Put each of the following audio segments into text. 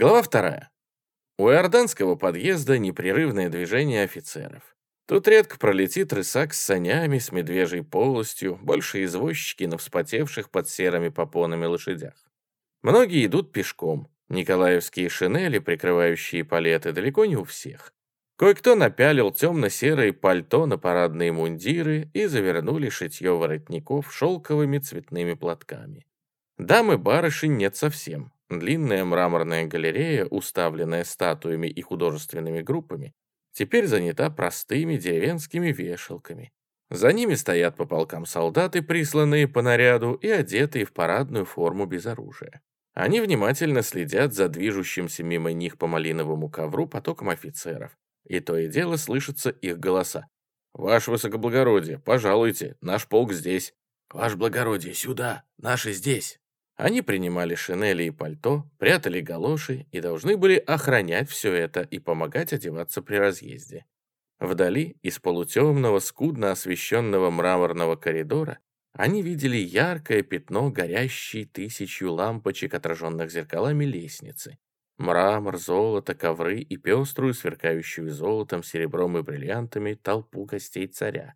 Глава вторая. У иорданского подъезда непрерывное движение офицеров. Тут редко пролетит рысак с санями, с медвежьей полостью, больше извозчики на вспотевших под серыми попонами лошадях. Многие идут пешком. Николаевские шинели, прикрывающие палеты, далеко не у всех. Кое-кто напялил темно-серые пальто на парадные мундиры и завернули шитье воротников шелковыми цветными платками. Дамы барышень нет совсем. Длинная мраморная галерея, уставленная статуями и художественными группами, теперь занята простыми деревенскими вешалками. За ними стоят по полкам солдаты, присланные по наряду и одетые в парадную форму без оружия. Они внимательно следят за движущимся мимо них по малиновому ковру потоком офицеров, и то и дело слышатся их голоса. «Ваше высокоблагородие, пожалуйте, наш полк здесь». «Ваше благородие, сюда, наши здесь». Они принимали шинели и пальто, прятали галоши и должны были охранять все это и помогать одеваться при разъезде. Вдали, из полутемного, скудно освещенного мраморного коридора, они видели яркое пятно, горящей тысячью лампочек, отраженных зеркалами лестницы. Мрамор, золото, ковры и пеструю, сверкающую золотом, серебром и бриллиантами толпу гостей царя,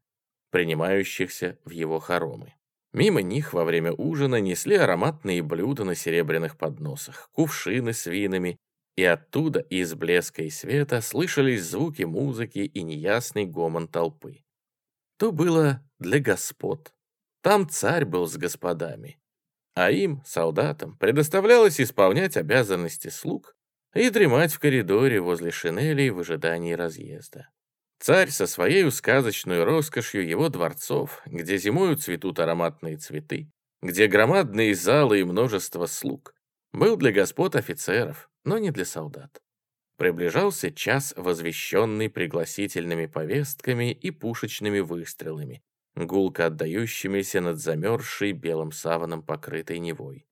принимающихся в его хоромы. Мимо них во время ужина несли ароматные блюда на серебряных подносах, кувшины с винами, и оттуда, из блеска и света, слышались звуки музыки и неясный гомон толпы. То было для господ. Там царь был с господами. А им, солдатам, предоставлялось исполнять обязанности слуг и дремать в коридоре возле шинелей в ожидании разъезда. Царь со своей сказочной роскошью его дворцов, где зимою цветут ароматные цветы, где громадные залы и множество слуг, был для господ офицеров, но не для солдат. Приближался час, возвещенный пригласительными повестками и пушечными выстрелами, гулко отдающимися над замерзшей белым саваном покрытой Невой.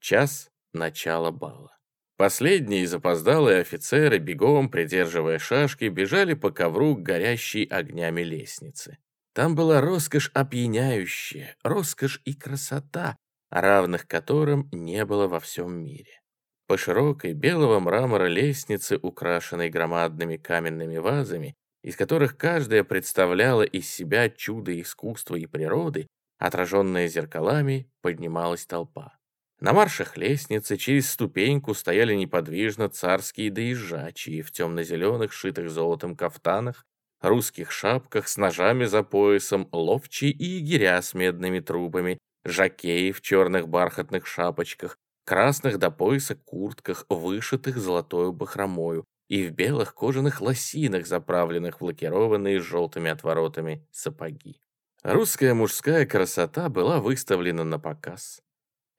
Час начала бала. Последние запоздалые офицеры, бегом придерживая шашки, бежали по ковру к горящей огнями лестницы. Там была роскошь опьяняющая, роскошь и красота, равных которым не было во всем мире. По широкой белого мрамора лестнице, украшенной громадными каменными вазами, из которых каждая представляла из себя чудо искусства и природы, отраженное зеркалами, поднималась толпа. На маршах лестницы через ступеньку стояли неподвижно царские доезжачие в темно-зеленых, шитых золотом кафтанах, русских шапках с ножами за поясом, ловчие и егеря с медными трубами, жакеи в черных бархатных шапочках, красных до пояса куртках, вышитых золотою бахромою, и в белых кожаных лосинах, заправленных в лакированные желтыми отворотами сапоги. Русская мужская красота была выставлена на показ.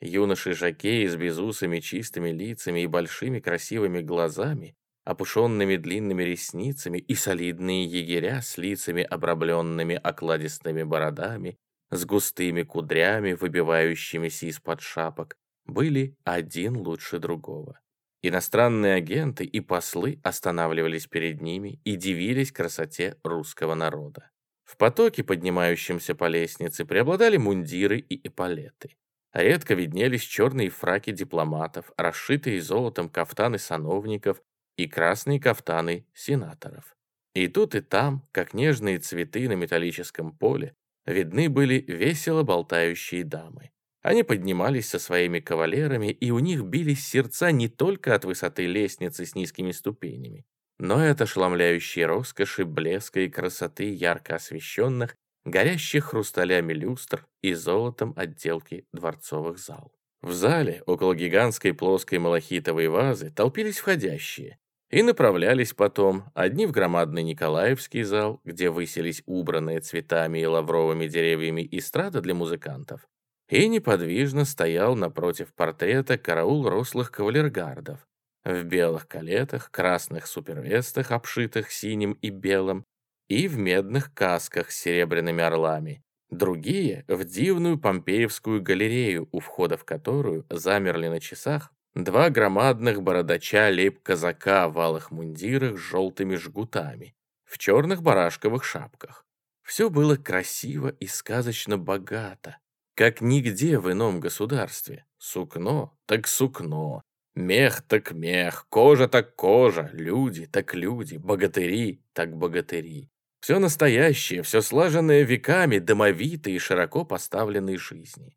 Юноши-жакеи с безусыми чистыми лицами и большими красивыми глазами, опушенными длинными ресницами и солидные егеря с лицами, обрамленными окладистыми бородами, с густыми кудрями, выбивающимися из-под шапок, были один лучше другого. Иностранные агенты и послы останавливались перед ними и дивились красоте русского народа. В потоке, поднимающемся по лестнице, преобладали мундиры и эполеты. Редко виднелись черные фраки дипломатов, расшитые золотом кафтаны сановников и красные кафтаны сенаторов. И тут и там, как нежные цветы на металлическом поле, видны были весело болтающие дамы. Они поднимались со своими кавалерами, и у них бились сердца не только от высоты лестницы с низкими ступенями, но и от ошеломляющей роскоши, блеска и красоты ярко освещенных горящих хрусталями люстр и золотом отделки дворцовых зал. В зале, около гигантской плоской малахитовой вазы, толпились входящие и направлялись потом одни в громадный Николаевский зал, где высились убранные цветами и лавровыми деревьями эстрада для музыкантов, и неподвижно стоял напротив портрета караул рослых кавалергардов в белых калетах, красных супервестах, обшитых синим и белым, и в медных касках с серебряными орлами. Другие — в дивную Помпеевскую галерею, у входа в которую замерли на часах два громадных бородача лейб-казака в алых мундирах с желтыми жгутами, в черных барашковых шапках. Все было красиво и сказочно богато, как нигде в ином государстве. Сукно, так сукно, Мех так мех, кожа так кожа, люди так люди, богатыри так богатыри. Все настоящее, все слаженное веками, домовитый и широко поставленной жизни.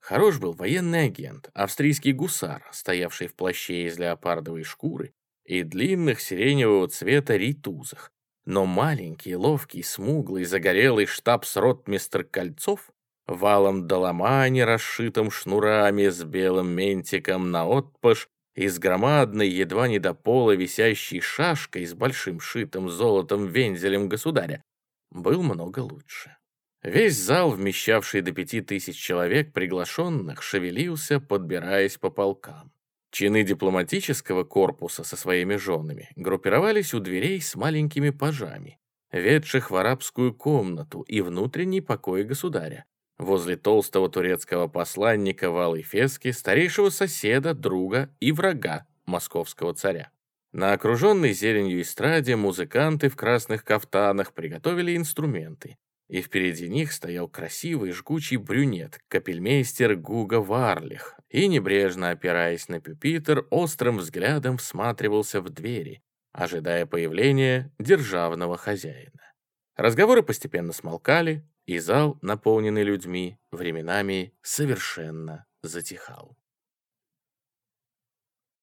Хорош был военный агент, австрийский гусар, стоявший в плаще из леопардовой шкуры и длинных сиреневого цвета ритузах. Но маленький, ловкий, смуглый, загорелый штабс-ротмистр Кольцов валом доломани, расшитым шнурами, с белым ментиком на отпаш и с громадной, едва не до пола висящей шашкой с большим шитым золотом вензелем государя, был много лучше. Весь зал, вмещавший до пяти тысяч человек приглашенных, шевелился, подбираясь по полкам. Чины дипломатического корпуса со своими женами группировались у дверей с маленькими пажами, ведших в арабскую комнату и внутренний покой государя, возле толстого турецкого посланника в Алой старейшего соседа, друга и врага московского царя. На окруженной зеленью эстраде музыканты в красных кафтанах приготовили инструменты, и впереди них стоял красивый жгучий брюнет, капельмейстер Гуга Варлих, и, небрежно опираясь на пюпитер, острым взглядом всматривался в двери, ожидая появления державного хозяина. Разговоры постепенно смолкали, и зал, наполненный людьми, временами совершенно затихал.